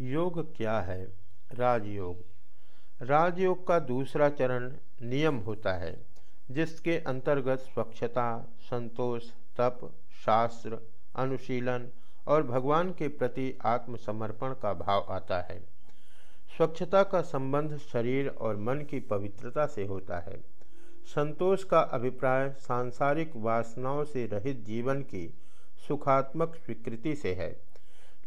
योग क्या है? राजयोग। राजयोग का दूसरा चरण नियम होता है, जिसके अंतर्गत स्वच्छता, संतोष, तप, शास्त्र, अनुशीलन और भगवान के प्रति आत्मसमर्पण का भाव आता है। स्वच्छता का संबंध शरीर और मन की पवित्रता से होता है। संतोष का अभिप्राय सांसारिक वासनाओं से रहित जीवन की सुखात्मक स्वीकृति से है।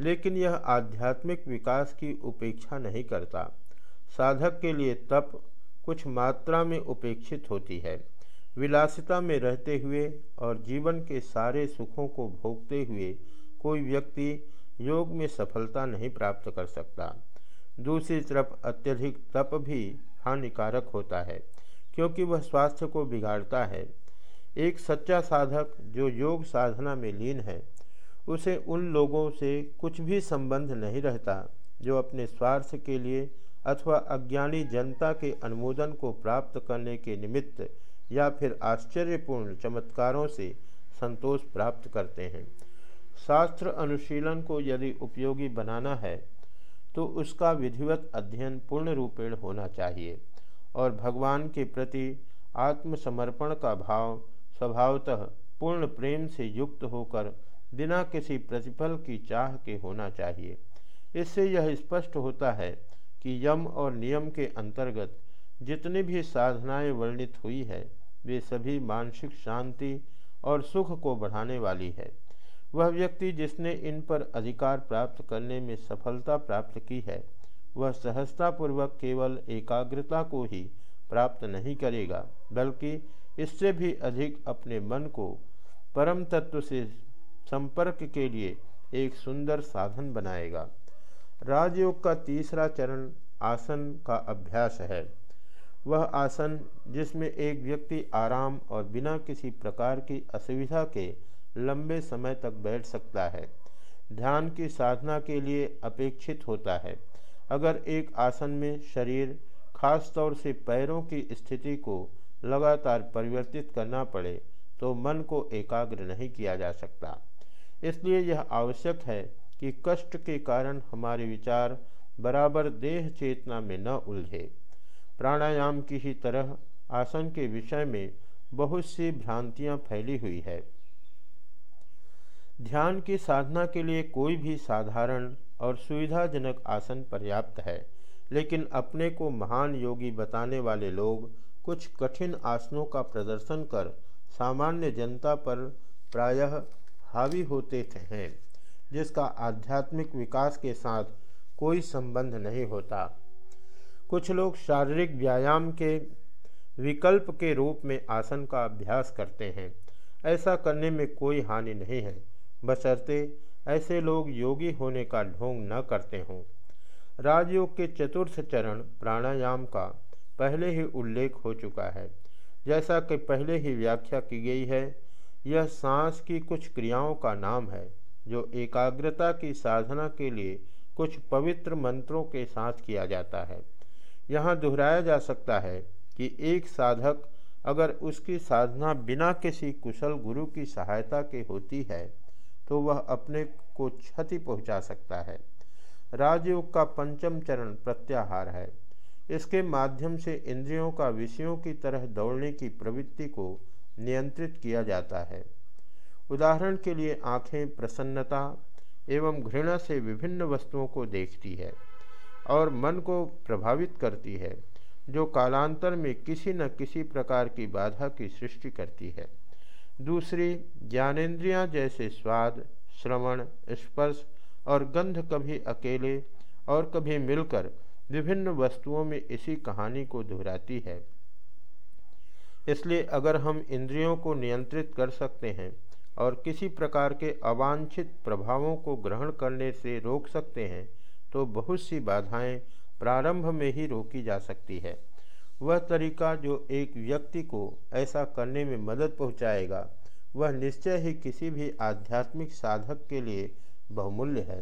लेकिन यह आध्यात्मिक विकास की उपेक्षा नहीं करता। साधक के लिए तप कुछ मात्रा में उपेक्षित होती है। विलासिता में रहते हुए और जीवन के सारे सुखों को भोगते हुए कोई व्यक्ति योग में सफलता नहीं प्राप्त कर सकता। दूसरी तरफ़ अत्यधिक तप भी हानिकारक होता है, क्योंकि वह स्वास्थ्य को बिगाड़ता है। एक सच्चा साधक जो योग साधना में लीन है उसे उन लोगों से कुछ भी संबंध नहीं रहता जो अपने स्वार्थ के लिए अथवा अज्ञानी जनता के अनुमोदन को प्राप्त करने के निमित्त या फिर आश्चर्यपूर्ण चमत्कारों से संतोष प्राप्त करते हैं। शास्त्र अनुशीलन को यदि उपयोगी बनाना है तो उसका विधिवत अध्ययन पूर्ण रूपेण होना चाहिए और भगवान के प्रति आत्मसमर्पण का भाव स्वभावतः पूर्ण प्रेम से युक्त होकर बिना किसी प्रतिफल की चाह के होना चाहिए। इससे यह स्पष्ट होता है कि यम और नियम के अंतर्गत जितनी भी साधनाएँ वर्णित हुई है, वे सभी मानसिक शांति और सुख को बढ़ाने वाली है। वह व्यक्ति जिसने इन पर अधिकार प्राप्त करने में सफलता प्राप्त की है, वह सहजतापूर्वक केवल एकाग्रता को ही प्राप्त नहीं करेगा, बल्कि इससे भी अधिक अपने मन को परम तत्व से संपर्क के लिए एक सुंदर साधन बनाएगा। राजयोग का तीसरा चरण आसन का अभ्यास है। वह आसन, जिसमें एक व्यक्ति आराम और बिना किसी प्रकार की असुविधा के लंबे समय तक बैठ सकता है। ध्यान की साधना के लिए अपेक्षित होता है। अगर एक आसन में शरीर, खास तौर से पैरों की स्थिति को लगातार परिवर्तित करना पड़े तो मन को एकाग्र नहीं किया जा सकता। इसलिए यह आवश्यक है कि कष्ट के कारण हमारे विचार बराबर देह चेतना में न उलझे। प्राणायाम की ही तरह आसन के विषय में बहुत सी भ्रांतियाँ फैली हुई है। ध्यान की साधना के लिए कोई भी साधारण और सुविधाजनक आसन पर्याप्त है, लेकिन अपने को महान योगी बताने वाले लोग कुछ कठिन आसनों का प्रदर्शन कर सामान्य जनता पर प्रायः हावी होते हैं जिसका आध्यात्मिक विकास के साथ कोई संबंध नहीं होता। कुछ लोग शारीरिक व्यायाम के विकल्प के रूप में आसन का अभ्यास करते हैं। ऐसा करने में कोई हानि नहीं है। बशर्ते ऐसे लोग योगी होने का ढोंग न करते हों। राजयोग के चतुर्थ चरण प्राणायाम का पहले ही उल्लेख हो चुका है। जैसा कि पहले ही व्याख्या की गई है यह सांस की कुछ क्रियाओं का नाम है, जो एकाग्रता की साधना के लिए कुछ पवित्र मंत्रों के साथ किया जाता है। यहाँ दोहराया जा सकता है कि एक साधक अगर उसकी साधना बिना किसी कुशल गुरु की सहायता के होती है तो वह अपने को क्षति पहुँचा सकता है। राजयोग का पंचम चरण प्रत्याहार है। इसके माध्यम से इंद्रियों का विषयों की तरह दौड़ने की प्रवृत्ति को नियंत्रित किया जाता है। उदाहरण के लिए आँखें प्रसन्नता एवं घृणा से विभिन्न वस्तुओं को देखती है और मन को प्रभावित करती है, जो कालांतर में किसी न किसी प्रकार की बाधा की सृष्टि करती है। दूसरी, ज्ञानेन्द्रियाँ जैसे स्वाद, श्रवण, स्पर्श और गंध कभी अकेले और कभी मिलकर विभिन्न वस्तुओं में इसी कहानी को दोहराती है। इसलिए अगर हम इंद्रियों को नियंत्रित कर सकते हैं और किसी प्रकार के अवांछित प्रभावों को ग्रहण करने से रोक सकते हैं तो बहुत सी बाधाएँ प्रारंभ में ही रोकी जा सकती है। वह तरीका जो एक व्यक्ति को ऐसा करने में मदद पहुंचाएगा, वह निश्चय ही किसी भी आध्यात्मिक साधक के लिए बहुमूल्य है।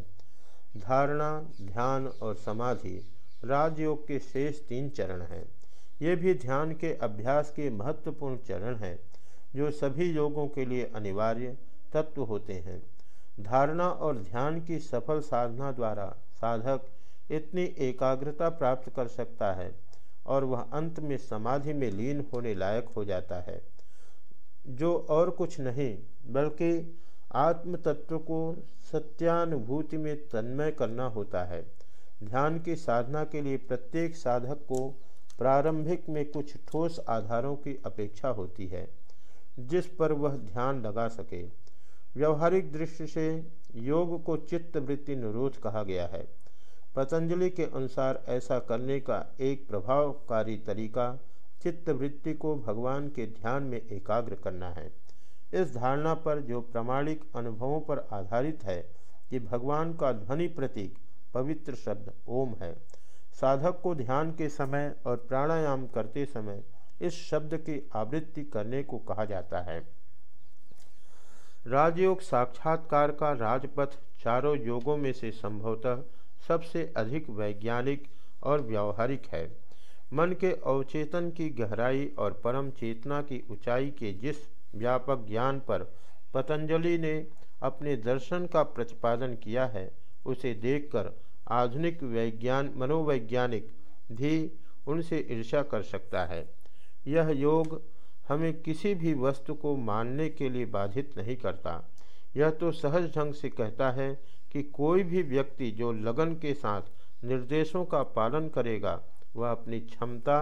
धारणा, ध्यान और समाधि, राजयोग के शेष तीन चरण हैं। ये भी ध्यान के अभ्यास के महत्वपूर्ण चरण हैं, जो सभी योगों के लिए अनिवार्य तत्व होते हैं। धारणा और ध्यान की सफल साधना द्वारा साधक इतनी एकाग्रता प्राप्त कर सकता है और वह अंत में समाधि में लीन होने लायक हो जाता है। जो और कुछ नहीं, बल्कि आत्म तत्व को सत्यानुभूति में तन्मय करना होता है। ध्यान की साधना के लिए प्रत्येक साधक को प्रारंभिक में कुछ ठोस आधारों की अपेक्षा होती है, जिस पर वह ध्यान लगा सके। व्यवहारिक दृष्टि से योग को चित्त वृत्ति निरोध कहा गया है। पतंजलि के अनुसार ऐसा करने का एक प्रभावकारी तरीका चित्त वृत्ति को भगवान के ध्यान में एकाग्र करना है। इस धारणा पर जो प्रामाणिक अनुभवों पर आधारित है कि भगवान का ध्वनि प्रतीक पवित्र शब्द ओम है साधक को ध्यान के समय और प्राणायाम करते समय इस शब्द की आवृत्ति करने को कहा जाता है। राजयोग साक्षात्कार का राजपथ चारों योगों में से संभवतः सबसे अधिक वैज्ञानिक और व्यावहारिक है। मन के अवचेतन की गहराई और परम चेतना की ऊंचाई के जिस व्यापक ज्ञान पर पतंजलि ने अपने दर्शन का प्रतिपादन किया है, उसे देखकर आधुनिक वैज्ञान, मनोवैज्ञानिक भी उनसे ईर्ष्या कर सकता है। यह योग हमें किसी भी वस्तु को मानने के लिए बाधित नहीं करता। यह तो सहज ढंग से कहता है कि कोई भी व्यक्ति जो लगन के साथ निर्देशों का पालन करेगा, वह अपनी क्षमता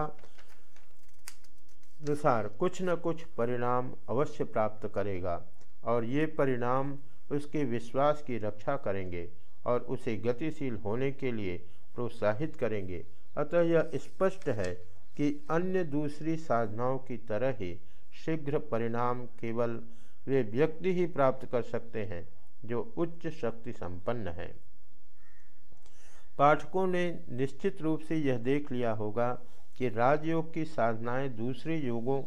अनुसार कुछ न कुछ परिणाम अवश्य प्राप्त करेगा और ये परिणाम उसके विश्वास की रक्षा करेंगे। और उसे गतिशील होने के लिए प्रोत्साहित करेंगे। अतः यह स्पष्ट है कि अन्य दूसरी साधनाओं की तरह ही शीघ्र परिणाम केवल वे व्यक्ति ही प्राप्त कर सकते हैं, जो उच्च शक्ति संपन्न है। पाठकों ने निश्चित रूप से यह देख लिया होगा कि राजयोग की साधनाएँ दूसरे योगों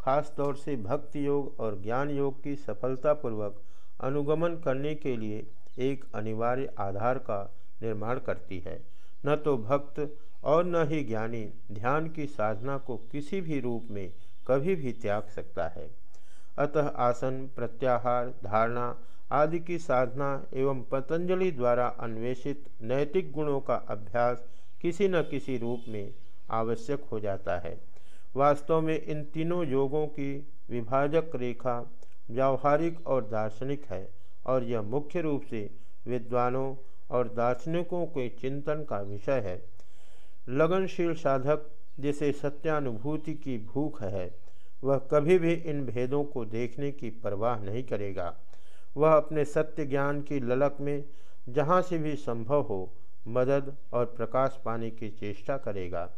खास तौर से भक्ति योग और ज्ञान योग की सफलतापूर्वक अनुगमन करने के लिए एक अनिवार्य आधार का निर्माण करती है। न तो भक्त और न ही ज्ञानी ध्यान की साधना को किसी भी रूप में कभी भी त्याग सकता है। अतः आसन, प्रत्याहार, धारणा आदि की साधना एवं पतंजलि द्वारा अन्वेषित नैतिक गुणों का अभ्यास किसी न किसी रूप में आवश्यक हो जाता है। वास्तव में इन तीनों योगों की विभाजक रेखा व्यावहारिक और दार्शनिक है। और यह मुख्य रूप से विद्वानों और दार्शनिकों के चिंतन का विषय है। लगनशील साधक, जिसे सत्यानुभूति की भूख है, वह कभी भी इन भेदों को देखने की परवाह नहीं करेगा। वह अपने सत्य ज्ञान की ललक में जहाँ से भी संभव हो, मदद और प्रकाश पाने की चेष्टा करेगा।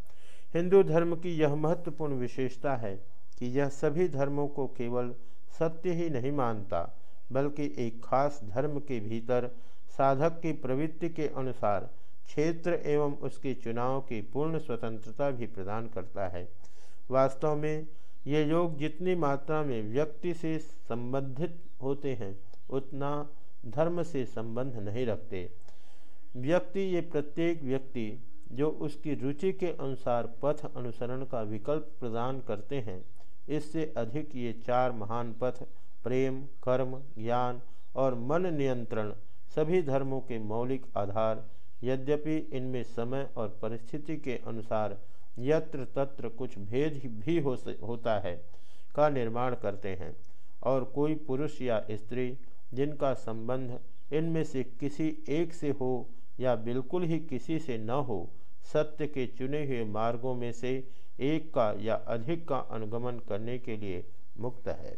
हिंदू धर्म की यह महत्वपूर्ण विशेषता है कि यह सभी धर्मों को केवल सत्य ही नहीं मानता बल्कि एक खास धर्म के भीतर साधक की प्रवृत्ति के अनुसार क्षेत्र एवं उसके चुनाव की पूर्ण स्वतंत्रता भी प्रदान करता है। वास्तव में ये योग जितनी मात्रा में व्यक्ति से संबंधित होते हैं, उतना धर्म से संबंध नहीं रखते। व्यक्ति ये प्रत्येक व्यक्ति जो उसकी रुचि के अनुसार पथ अनुसरण का विकल्प प्रदान करते हैं, इससे अधिक ये चार महान पथ प्रेम, कर्म, ज्ञान और मन नियंत्रण सभी धर्मों के मौलिक आधार, यद्यपि इनमें समय और परिस्थिति के अनुसार यत्र तत्र कुछ भेद भी हो होता है का निर्माण करते हैं। और कोई पुरुष या स्त्री जिनका संबंध इनमें से किसी एक से हो या बिल्कुल ही किसी से न हो, सत्य के चुने हुए मार्गों में से एक का या अधिक का अनुगमन करने के लिए मुक्त है।